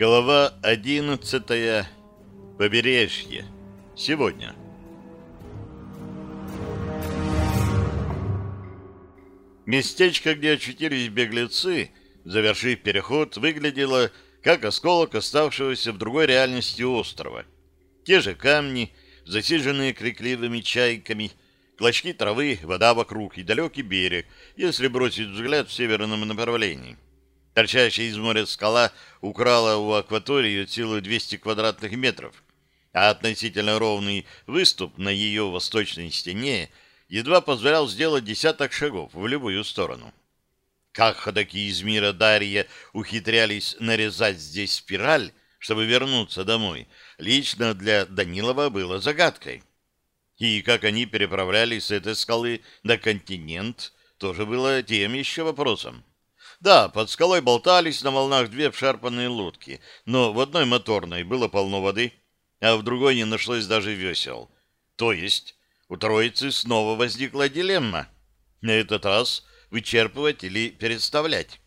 Глава одиннадцатая. Побережье. Сегодня. Местечко, где очутились беглецы, завершив переход, выглядело как осколок оставшегося в другой реальности острова. Те же камни, засиженные крикливыми чайками, клочки травы, вода вокруг и далекий берег, если бросить взгляд в северном направлении. Торчащая из моря скала украла у акватории от силы 200 квадратных метров, а относительно ровный выступ на ее восточной стене едва позволял сделать десяток шагов в любую сторону. Как ходаки из мира Дарья ухитрялись нарезать здесь спираль, чтобы вернуться домой, лично для Данилова было загадкой. И как они переправлялись с этой скалы на континент, тоже было тем еще вопросом. Да, под скалой болтались на волнах две обшарпанные лодки, но в одной моторной было полно воды, а в другой не нашлось даже весел. То есть у троицы снова возникла дилемма. На этот раз вычерпывать или переставлять.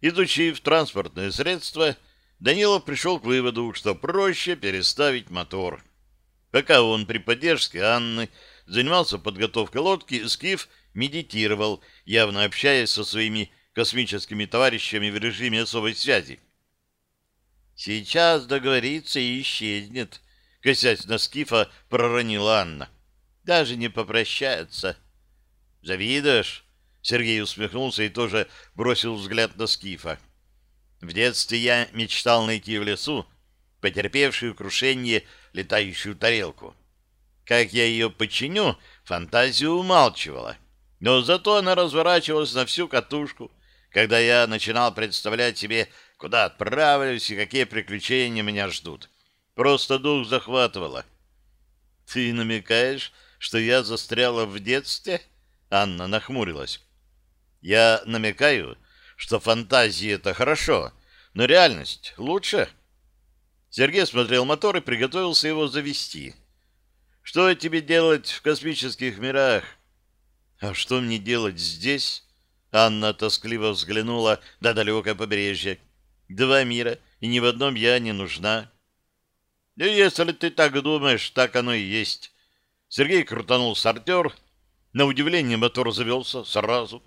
Изучив транспортное средство, Данилов пришел к выводу, что проще переставить мотор. Пока он при поддержке Анны занимался подготовкой лодки, Скиф медитировал, явно общаясь со своими космическими товарищами в режиме особой связи. «Сейчас договорится и исчезнет», — косясь на Скифа, проронила Анна. «Даже не попрощается». «Завидуешь?» — Сергей усмехнулся и тоже бросил взгляд на Скифа. «В детстве я мечтал найти в лесу потерпевшую крушение летающую тарелку. Как я ее починю, фантазию умалчивала. Но зато она разворачивалась на всю катушку, когда я начинал представлять себе, куда отправлюсь и какие приключения меня ждут. Просто дух захватывало. «Ты намекаешь, что я застряла в детстве?» Анна нахмурилась. «Я намекаю, что фантазии — это хорошо, но реальность лучше». Сергей смотрел мотор и приготовился его завести. «Что тебе делать в космических мирах?» «А что мне делать здесь?» Анна тоскливо взглянула на далекое побережье. «Два мира, и ни в одном я не нужна». «Да если ты так думаешь, так оно и есть». Сергей крутанул сортер. На удивление мотор завелся сразу.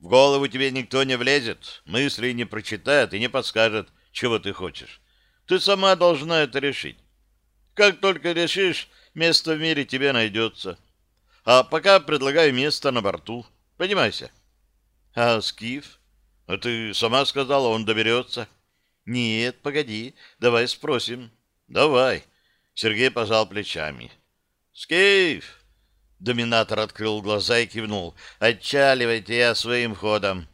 «В голову тебе никто не влезет, мысли не прочитает и не подскажет, чего ты хочешь. Ты сама должна это решить. Как только решишь, место в мире тебе найдется. А пока предлагаю место на борту. Понимаете?» А Скиф? А ты сама сказала, он доберется. Нет, погоди, давай спросим. Давай. Сергей пожал плечами. Скиф! Доминатор открыл глаза и кивнул. Отчаливайте я своим ходом.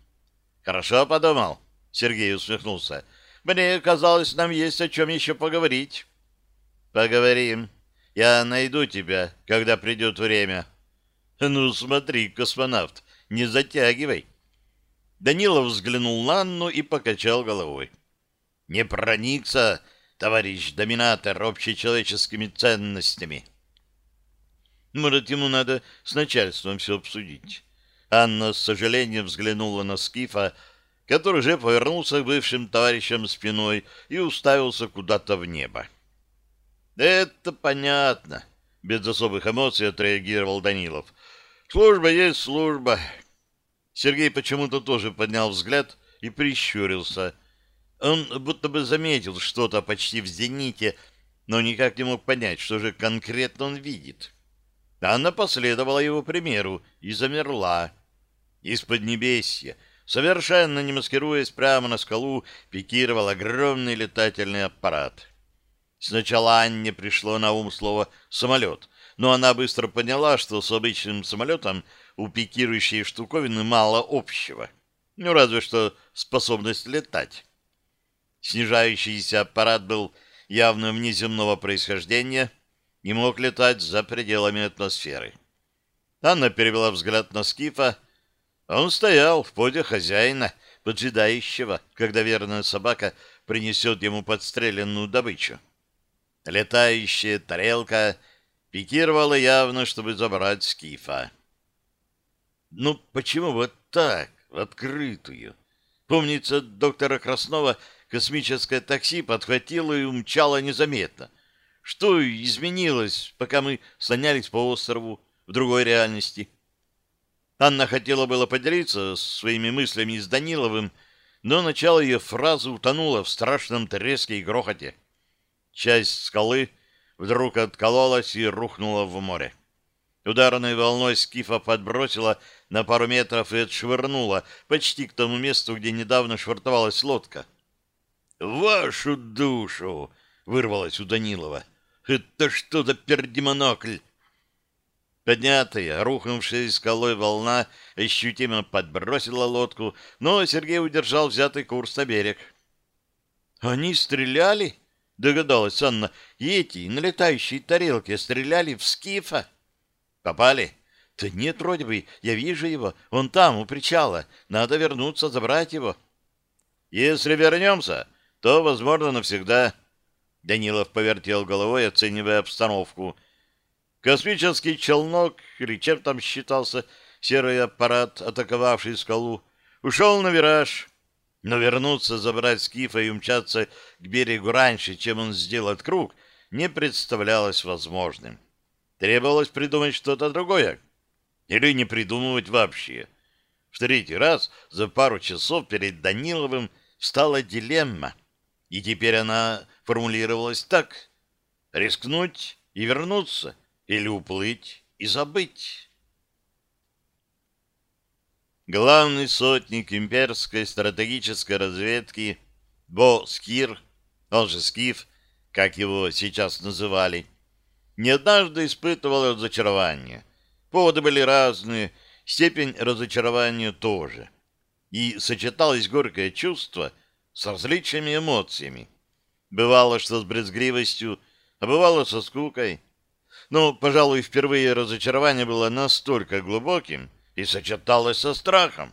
Хорошо подумал? Сергей усмехнулся. Мне казалось, нам есть о чем еще поговорить. Поговорим. Я найду тебя, когда придет время. Ну, смотри, космонавт, не затягивай. Данилов взглянул на Анну и покачал головой. «Не проникся, товарищ доминатор, общечеловеческими ценностями». «Может, ему надо с начальством все обсудить». Анна с сожалением взглянула на Скифа, который же повернулся к бывшим товарищам спиной и уставился куда-то в небо. «Это понятно», — без особых эмоций отреагировал Данилов. «Служба есть служба. Сергей почему-то тоже поднял взгляд и прищурился. Он будто бы заметил что-то почти в зените, но никак не мог понять, что же конкретно он видит. Анна последовала его примеру и замерла. Из-под небесья, совершенно не маскируясь прямо на скалу, пикировал огромный летательный аппарат. Сначала Анне пришло на ум слово «самолет», но она быстро поняла, что с обычным самолетом у пикирующей штуковины мало общего. Ну, разве что способность летать. Снижающийся аппарат был явно внеземного происхождения и мог летать за пределами атмосферы. Анна перевела взгляд на Скифа. Он стоял в позе хозяина, поджидающего, когда верная собака принесет ему подстреленную добычу. Летающая тарелка пикировала явно, чтобы забрать Скифа. Ну, почему вот так, в открытую? Помнится, доктора Краснова космическое такси подхватило и умчало незаметно. Что изменилось, пока мы слонялись по острову в другой реальности? Анна хотела было поделиться своими мыслями с Даниловым, но начало ее фразы утонуло в страшном треске и грохоте. Часть скалы вдруг откололась и рухнула в море. Ударной волной скифа подбросила на пару метров и отшвырнула почти к тому месту, где недавно швартовалась лодка. «Вашу душу!» — вырвалось у Данилова. «Это что за пердемонокль?» Поднятая, рухнувшая скалой волна ощутимо подбросила лодку, но Сергей удержал взятый курс на берег. «Они стреляли?» — догадалась Анна. «Эти, налетающие тарелки, стреляли в скифа?» «Попали?» «Да нет, вроде бы, я вижу его. Он там, у причала. Надо вернуться, забрать его». «Если вернемся, то, возможно, навсегда». Данилов повертел головой, оценивая обстановку — Космический челнок, или чем там считался серый аппарат, атаковавший скалу, ушел на вираж. Но вернуться, забрать скифа и умчаться к берегу раньше, чем он сделает круг, не представлялось возможным. Требовалось придумать что-то другое. Или не придумывать вообще. В третий раз за пару часов перед Даниловым встала дилемма. И теперь она формулировалась так. Рискнуть и вернуться или уплыть и забыть. Главный сотник имперской стратегической разведки Бо Скир, он же Скиф, как его сейчас называли, не однажды испытывал разочарование. Поводы были разные, степень разочарования тоже. И сочеталось горькое чувство с различными эмоциями. Бывало, что с брезгливостью, а бывало со скукой. Но, пожалуй, впервые разочарование было настолько глубоким и сочеталось со страхом.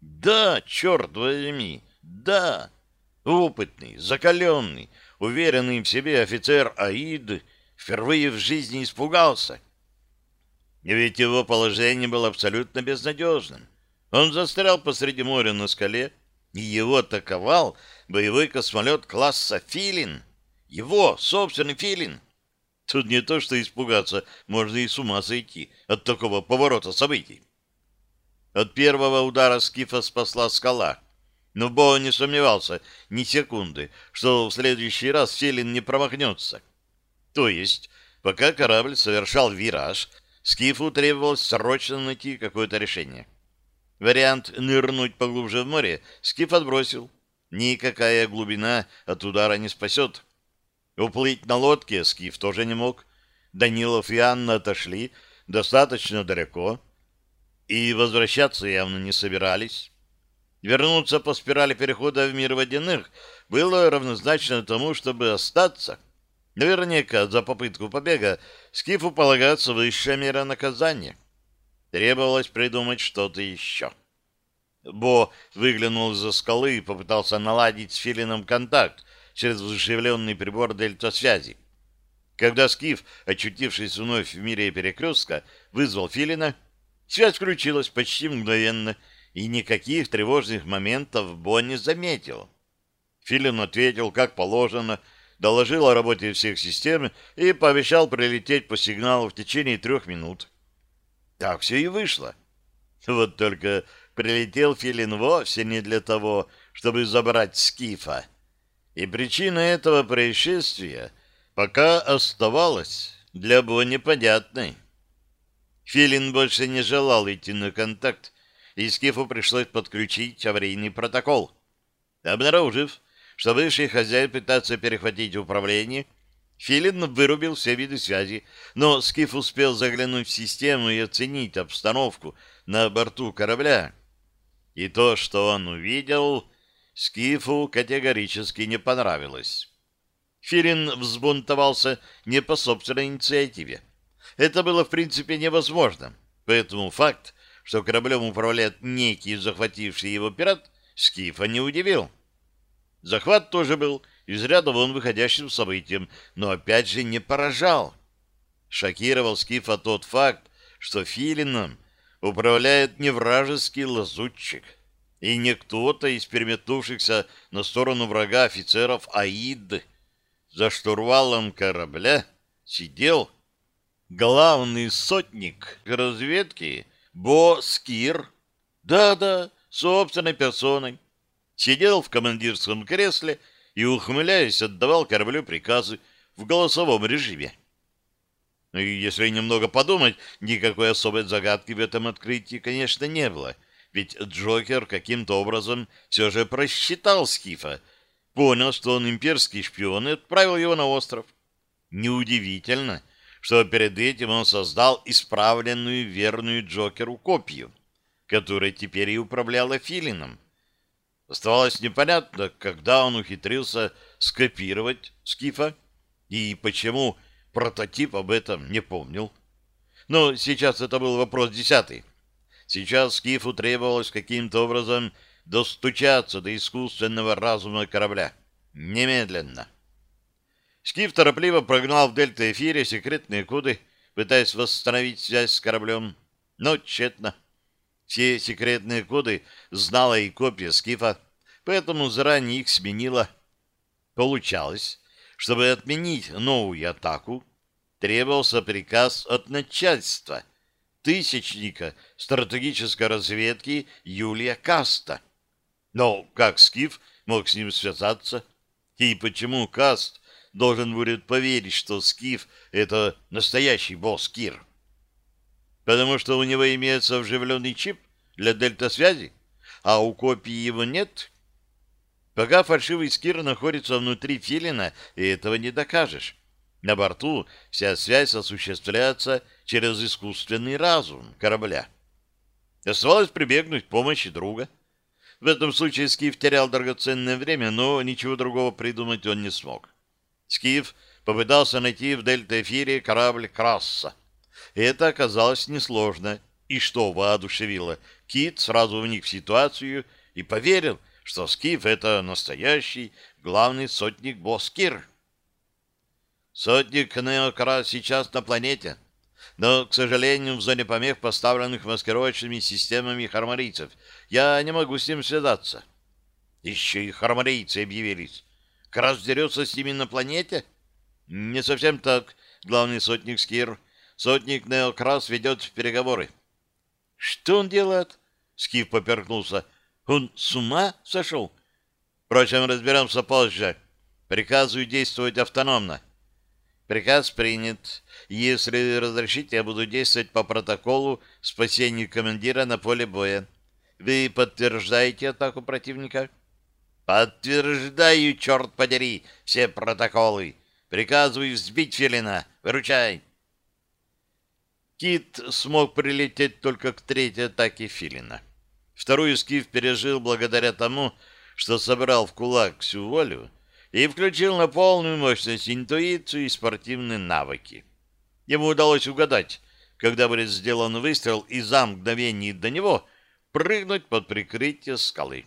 Да, черт возьми, да. Опытный, закаленный, уверенный в себе офицер Аид впервые в жизни испугался. Ведь его положение было абсолютно безнадежным. Он застрял посреди моря на скале, и его атаковал боевой космолет класса «Филин». Его собственный «Филин». Тут не то, что испугаться, можно и с ума сойти от такого поворота событий. От первого удара скифа спасла скала. Но Бо не сомневался ни секунды, что в следующий раз Селин не промахнется. То есть, пока корабль совершал вираж, скифу требовалось срочно найти какое-то решение. Вариант нырнуть поглубже в море скиф отбросил. Никакая глубина от удара не спасет. Уплыть на лодке Скиф тоже не мог. Данилов и Анна отошли достаточно далеко и возвращаться явно не собирались. Вернуться по спирали перехода в мир водяных было равнозначно тому, чтобы остаться. Наверняка за попытку побега Скифу полагаться высшая мера наказания. Требовалось придумать что-то еще. Бо выглянул из-за скалы и попытался наладить с Филином контакт, через вживленный прибор дельта-связи. Когда Скиф, очутившись вновь в мире перекрестка, вызвал Филина, связь включилась почти мгновенно, и никаких тревожных моментов Бо не заметил. Филин ответил, как положено, доложил о работе всех систем и пообещал прилететь по сигналу в течение трех минут. Так все и вышло. Вот только прилетел Филин вовсе не для того, чтобы забрать Скифа. И причина этого происшествия пока оставалась для Бо непонятной. Филин больше не желал идти на контакт, и Скифу пришлось подключить аварийный протокол. Обнаружив, что бывший хозяин пытается перехватить управление, Филин вырубил все виды связи, но Скиф успел заглянуть в систему и оценить обстановку на борту корабля. И то, что он увидел, Скифу категорически не понравилось. Филин взбунтовался не по собственной инициативе. Это было, в принципе, невозможно. Поэтому факт, что кораблем управляет некий захвативший его пират, Скифа не удивил. Захват тоже был из ряда вон выходящим событием, но опять же не поражал. Шокировал Скифа тот факт, что Филином управляет не вражеский лазутчик — и не кто-то из переметнувшихся на сторону врага офицеров АИД. За штурвалом корабля сидел главный сотник разведки Бо Скир. Да-да, собственной персоной. Сидел в командирском кресле и, ухмыляясь, отдавал кораблю приказы в голосовом режиме. Ну если немного подумать, никакой особой загадки в этом открытии, конечно, не было. Ведь Джокер каким-то образом все же просчитал Скифа, понял, что он имперский шпион, и отправил его на остров. Неудивительно, что перед этим он создал исправленную верную Джокеру копию, которой теперь и управляла Филином. Оставалось непонятно, когда он ухитрился скопировать Скифа и почему прототип об этом не помнил. Но сейчас это был вопрос десятый. Сейчас Скифу требовалось каким-то образом достучаться до искусственного разума корабля. Немедленно. Скиф торопливо прогнал в дельта-эфире секретные коды, пытаясь восстановить связь с кораблем, но тщетно. Все секретные коды знала и копия Скифа, поэтому заранее их сменила. Получалось, чтобы отменить новую атаку, требовался приказ от начальства, тысячника стратегической разведки Юлия Каста. Но как Скиф мог с ним связаться? И почему Каст должен будет поверить, что Скиф — это настоящий босс Кир. Потому что у него имеется вживленный чип для дельта-связи, а у копии его нет. Пока фальшивый Скир находится внутри филина, и этого не докажешь. На борту вся связь осуществляется через искусственный разум корабля. Оставалось прибегнуть к помощи друга. В этом случае Скиф терял драгоценное время, но ничего другого придумать он не смог. Скиф попытался найти в дельта-эфире корабль Красса. Это оказалось несложно. И что воодушевило? Кит сразу вник в ситуацию и поверил, что Скиф — это настоящий главный сотник Боскир. Сотник Неокра сейчас на планете, но, к сожалению, в зоне помех, поставленных маскировочными системами хармарийцев, я не могу с ним связаться. Еще и хармарийцы объявились. Крас дерется с ними на планете? Не совсем так, главный сотник Скир. Сотник Неокрас ведет переговоры. Что он делает? Скиф поперкнулся. Он с ума сошел? Впрочем, разберемся позже. Приказываю действовать автономно. Приказ принят. Если разрешите, я буду действовать по протоколу спасения командира на поле боя. Вы подтверждаете атаку противника? — Подтверждаю, черт подери, все протоколы. Приказываю сбить Филина. Выручай. Кит смог прилететь только к третьей атаке Филина. Вторую Скиф пережил благодаря тому, что собрал в кулак всю волю и включил на полную мощность интуицию и спортивные навыки. Ему удалось угадать, когда будет сделан выстрел, и за мгновение до него прыгнуть под прикрытие скалы.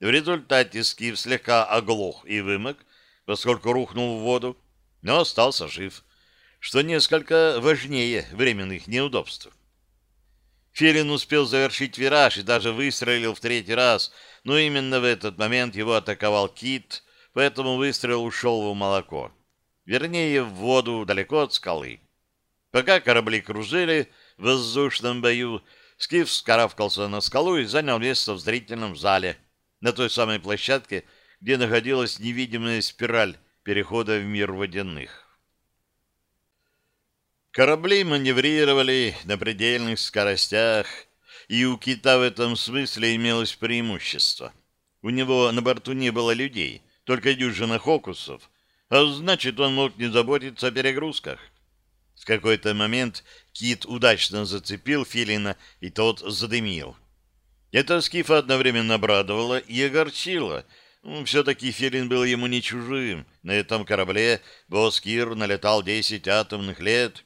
В результате скиф слегка оглох и вымок, поскольку рухнул в воду, но остался жив, что несколько важнее временных неудобств. Филин успел завершить вираж и даже выстрелил в третий раз, но именно в этот момент его атаковал кит, поэтому выстрел ушел в молоко. Вернее, в воду далеко от скалы. Пока корабли кружили в воздушном бою, Скиф скарабкался на скалу и занял место в зрительном зале – на той самой площадке, где находилась невидимая спираль перехода в мир водяных. Корабли маневрировали на предельных скоростях, и у кита в этом смысле имелось преимущество. У него на борту не было людей, только дюжина хокусов, а значит, он мог не заботиться о перегрузках. В какой-то момент кит удачно зацепил филина, и тот задымил. Это Скифа одновременно обрадовало и огорчило. Ну, Все-таки Филин был ему не чужим. На этом корабле Боскир налетал десять атомных лет.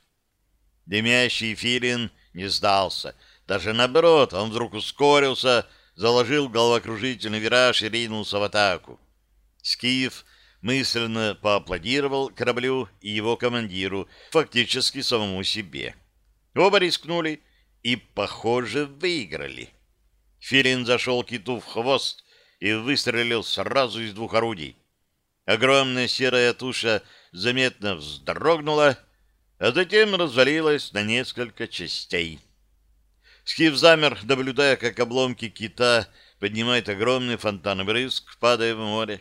Дымящий Филин не сдался. Даже наоборот, он вдруг ускорился, заложил головокружительный вираж и ринулся в атаку. Скиф мысленно поаплодировал кораблю и его командиру, фактически самому себе. Оба рискнули и, похоже, выиграли. Филин зашел киту в хвост и выстрелил сразу из двух орудий. Огромная серая туша заметно вздрогнула, а затем развалилась на несколько частей. Скиф замер, наблюдая, как обломки кита поднимают огромный фонтан брызг, падая в море.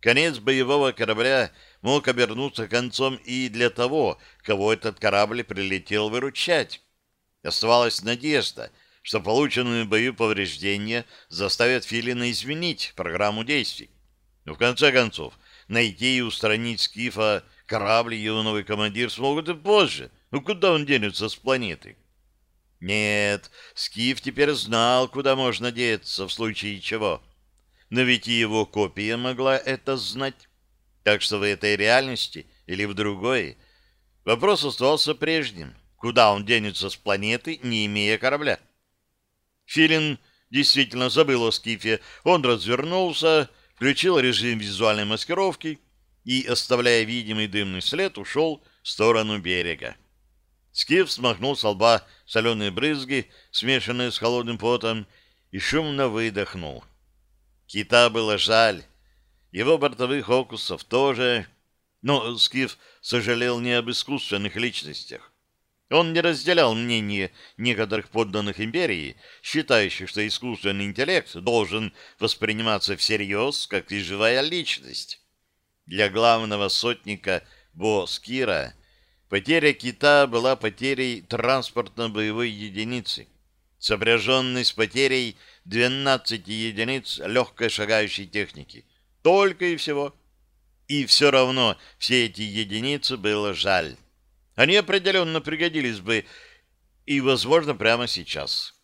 Конец боевого корабля мог обернуться концом и для того, кого этот корабль прилетел выручать. Оставалась надежда, что полученные бою повреждения заставят Филина изменить программу действий. Но в конце концов, найти и устранить Скифа корабль и его новый командир смогут и позже. Ну куда он денется с планеты? Нет, Скиф теперь знал, куда можно деться в случае чего. Но ведь и его копия могла это знать. Так что в этой реальности или в другой вопрос оставался прежним. Куда он денется с планеты, не имея корабля? Филин действительно забыл о Скифе. Он развернулся, включил режим визуальной маскировки и, оставляя видимый дымный след, ушел в сторону берега. Скиф смахнул с лба соленые брызги, смешанные с холодным потом, и шумно выдохнул. Кита было жаль. Его бортовых окусов тоже. Но Скиф сожалел не об искусственных личностях. Он не разделял мнение некоторых подданных империи, считающих, что искусственный интеллект должен восприниматься всерьез, как и живая личность. Для главного сотника Бо Скира Потеря кита была потерей транспортно-боевой единицы, сопряженной с потерей 12 единиц легкой шагающей техники. Только и всего. И все равно все эти единицы было жаль. Они определенно пригодились бы и, возможно, прямо сейчас.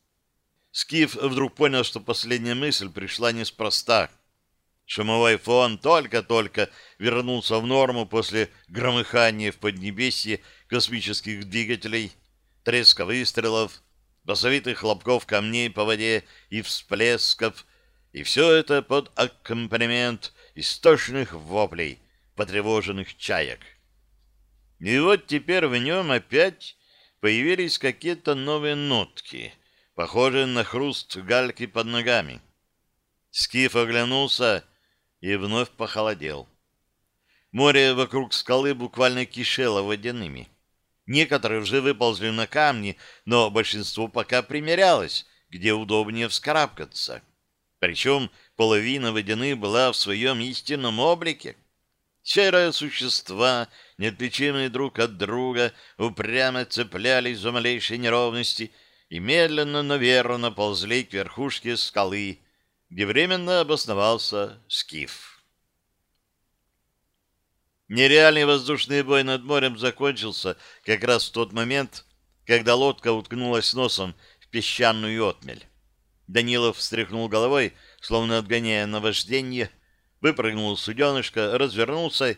Скиф вдруг понял, что последняя мысль пришла неспроста — Шумовой фон только-только вернулся в норму после громыхания в Поднебесье космических двигателей, треска выстрелов, басовитых хлопков камней по воде и всплесков, и все это под аккомпанемент истошных воплей потревоженных чаек. И вот теперь в нем опять появились какие-то новые нотки, похожие на хруст гальки под ногами. Скиф оглянулся и вновь похолодел. Море вокруг скалы буквально кишело водяными. Некоторые уже выползли на камни, но большинство пока примерялось, где удобнее вскарабкаться. Причем половина водяных была в своем истинном облике. Серые существа, неотличимые друг от друга, упрямо цеплялись за малейшие неровности и медленно, но верно ползли к верхушке скалы, где временно обосновался Скиф. Нереальный воздушный бой над морем закончился как раз в тот момент, когда лодка уткнулась носом в песчаную отмель. Данилов встряхнул головой, словно отгоняя наваждение, выпрыгнул с суденышка, развернулся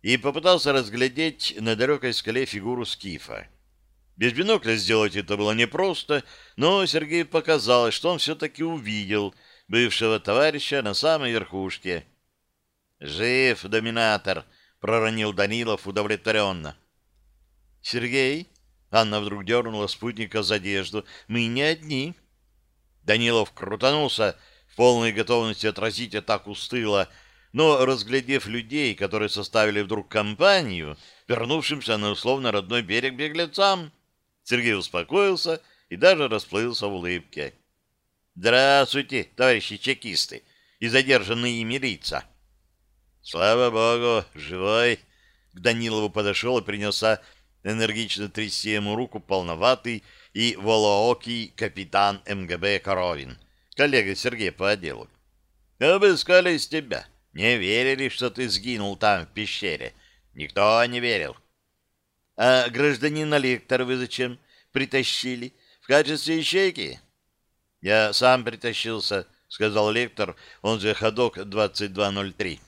и попытался разглядеть на далекой скале фигуру Скифа. Без бинокля сделать это было непросто, но Сергею показалось, что он все-таки увидел — бывшего товарища на самой верхушке. «Жив, доминатор!» — проронил Данилов удовлетворенно. «Сергей?» — Анна вдруг дернула спутника за одежду. «Мы не одни». Данилов крутанулся в полной готовности отразить атаку с тыла, но, разглядев людей, которые составили вдруг компанию, вернувшимся на условно родной берег беглецам, Сергей успокоился и даже расплылся в улыбке. Здравствуйте, товарищи чекисты и задержанные ими лица. Слава богу, живой. К Данилову подошел и принялся энергично трясти ему руку полноватый и волоокий капитан МГБ Коровин, коллега Сергея по отделу. Обыскали из тебя. Не верили, что ты сгинул там, в пещере. Никто не верил. А гражданина лектора вы зачем притащили? В качестве ищейки? Я сам притащился, сказал лектор, он же ходок 2203.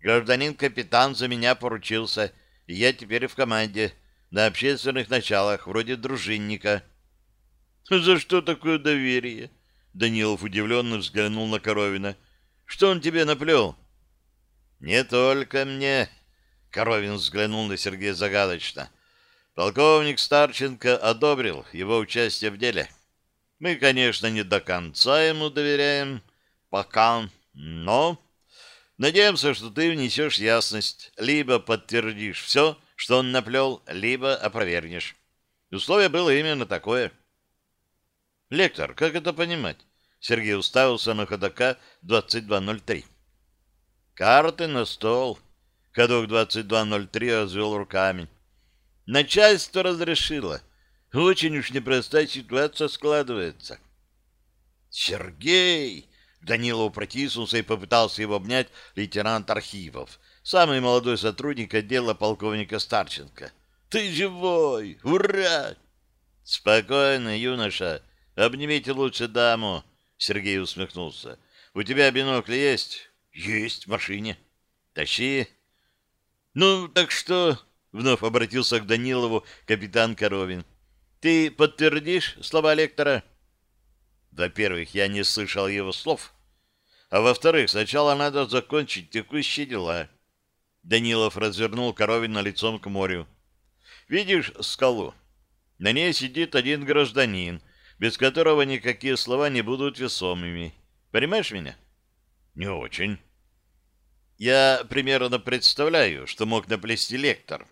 Гражданин капитан за меня поручился, и я теперь в команде, на общественных началах, вроде дружинника. За что такое доверие? Данилов удивленно взглянул на Коровина. Что он тебе наплел? Не только мне. Коровин взглянул на Сергея загадочно. Полковник Старченко одобрил его участие в деле. Мы, конечно, не до конца ему доверяем, пока, но надеемся, что ты внесешь ясность, либо подтвердишь все, что он наплел, либо опровергнешь. Условие было именно такое. Лектор, как это понимать? Сергей уставился на ходока 2203. Карты на стол. Ходок 2203 развел руками. Начальство разрешило. Очень уж непростая ситуация складывается. Сергей! Данилов протиснулся и попытался его обнять лейтенант Архивов, самый молодой сотрудник отдела полковника Старченко. «Ты живой! Ура!» «Спокойно, юноша. Обнимите лучше даму», — Сергей усмехнулся. «У тебя бинокль есть?» «Есть в машине». «Тащи». «Ну, так что...» — вновь обратился к Данилову капитан Коровин. «Ты подтвердишь слова лектора?» Во-первых, я не слышал его слов. А во-вторых, сначала надо закончить текущие дела. Данилов развернул Коровина лицом к морю. «Видишь скалу? На ней сидит один гражданин, без которого никакие слова не будут весомыми. Понимаешь меня?» «Не очень». Я примерно представляю, что мог наплести лектор.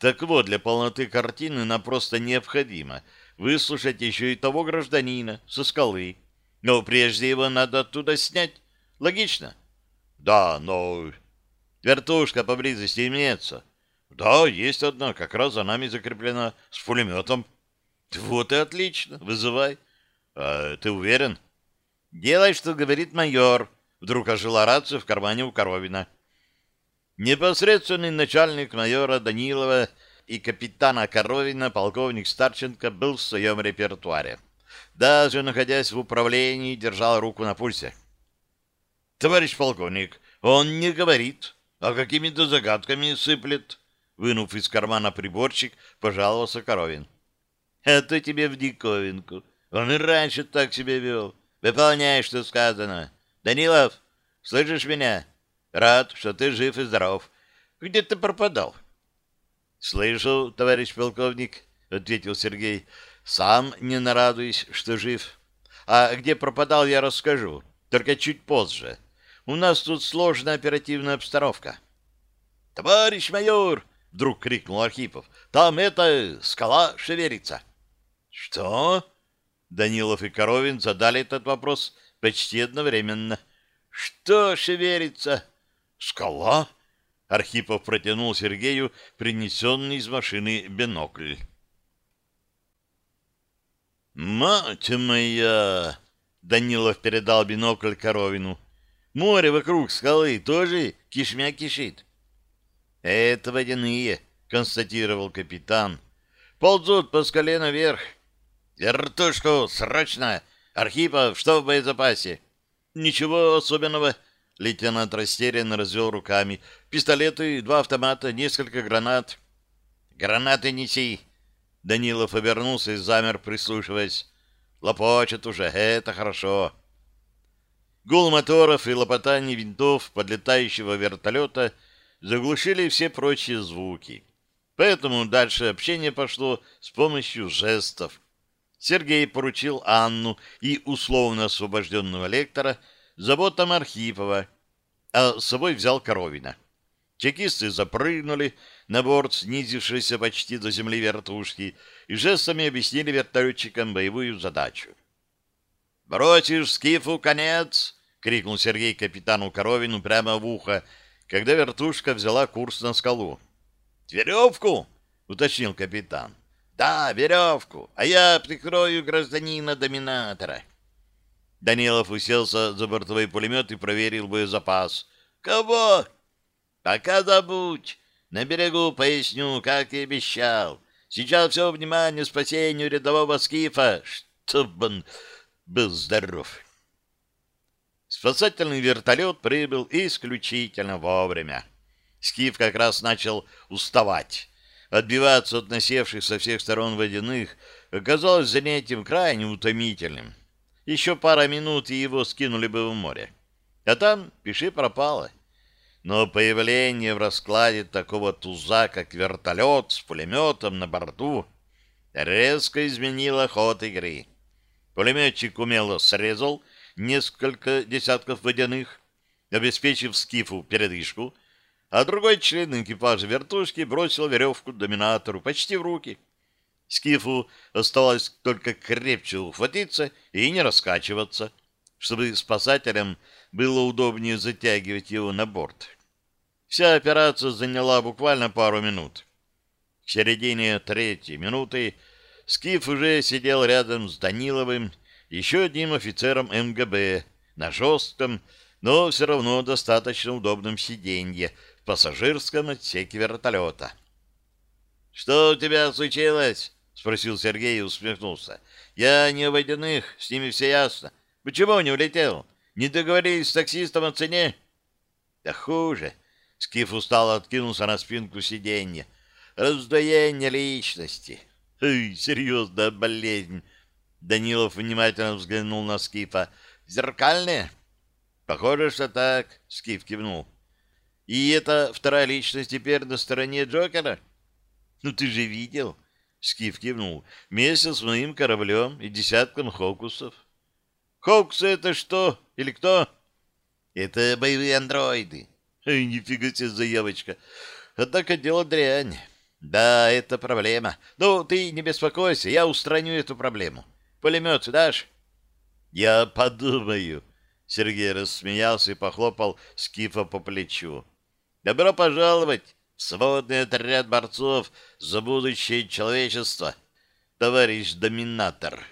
Так вот, для полноты картины нам просто необходимо выслушать еще и того гражданина со скалы. Но прежде его надо оттуда снять. Логично? Да, но... Вертушка поблизости имеется. Да, есть одна, как раз за нами закреплена, с пулеметом. Вот и отлично, вызывай. А, ты уверен? Делай, что говорит майор. Вдруг ожила рация в кармане у Коровина. Непосредственный начальник майора Данилова и капитана Коровина, полковник Старченко, был в своем репертуаре. Даже находясь в управлении, держал руку на пульсе. «Товарищ полковник, он не говорит, а какими-то загадками сыплет». Вынув из кармана приборчик, пожаловался Коровин. «Это тебе в диковинку. Он и раньше так себя вел. Выполняй, что сказано. Данилов, слышишь меня? Рад, что ты жив и здоров. Где ты пропадал? Слышу, товарищ полковник, ответил Сергей. Сам не нарадуюсь, что жив. А где пропадал, я расскажу, только чуть позже. У нас тут сложная оперативная обстановка. Товарищ майор, вдруг крикнул Архипов. Там это скала шевелится. Что? Данилов и Коровин задали этот вопрос почти одновременно. Что шевелится? Скала? Архипов протянул Сергею принесенный из машины бинокль. «Мать моя!» — Данилов передал бинокль Коровину. «Море вокруг скалы тоже кишмя кишит». «Это водяные», — констатировал капитан. «Ползут по скале наверх». «Вертушку, срочно! Архипов, что в боезапасе?» «Ничего особенного». Лейтенант растерянно развел руками. «Пистолеты, два автомата, несколько гранат». «Гранаты неси!» Данилов обернулся и замер, прислушиваясь. «Лопочет уже, это хорошо». Гул моторов и лопотание винтов подлетающего вертолета заглушили все прочие звуки. Поэтому дальше общение пошло с помощью жестов. Сергей поручил Анну и условно освобожденного лектора заботам Архипова, а с собой взял Коровина. Чекисты запрыгнули на борт снизившейся почти до земли вертушки и жестами объяснили вертолетчикам боевую задачу. «Бросишь скифу конец!» — крикнул Сергей капитану Коровину прямо в ухо, когда вертушка взяла курс на скалу. «Веревку!» — уточнил капитан. Да, веревку, а я прикрою гражданина-доминатора. Данилов уселся за бортовой пулемет и проверил боезапас. Кого? Пока забудь. На берегу поясню, как и обещал. Сейчас все внимание спасению рядового скифа, чтоб он был здоров. Спасательный вертолет прибыл исключительно вовремя. Скиф как раз начал уставать. Отбиваться от насевших со всех сторон водяных оказалось занятием крайне утомительным. Еще пара минут, и его скинули бы в море. А там пиши пропало. Но появление в раскладе такого туза, как вертолет с пулеметом на борту, резко изменило ход игры. Пулеметчик умело срезал несколько десятков водяных, обеспечив скифу передышку, а другой член экипажа вертушки бросил веревку доминатору почти в руки. Скифу оставалось только крепче ухватиться и не раскачиваться, чтобы спасателям было удобнее затягивать его на борт. Вся операция заняла буквально пару минут. К середине третьей минуты Скиф уже сидел рядом с Даниловым, еще одним офицером МГБ, на жестком, но все равно достаточно удобном сиденье в пассажирском отсеке вертолета. — Что у тебя случилось? — спросил Сергей и усмехнулся. — Я не у водяных, с ними все ясно. Почему не улетел? Не договорились с таксистом о цене? — Да хуже. Скиф устало откинулся на спинку сиденья. — Раздвоение личности. — серьезная болезнь. Данилов внимательно взглянул на Скифа. — Зеркальные? — Похоже, что так, — Скиф кивнул. — И это вторая личность теперь на стороне Джокера? — Ну, ты же видел, — Скиф кивнул, — вместе с моим кораблем и десятком хокусов. — Хокусы это что? Или кто? — Это боевые андроиды. — Эй, нифига себе заявочка. Однако дело дрянь. Да, это проблема. Ну, ты не беспокойся, я устраню эту проблему. Пулемет дашь? Я подумаю. Сергей рассмеялся и похлопал Скифа по плечу. Добро пожаловать в свободный отряд борцов за будущее человечества, товарищ доминатор.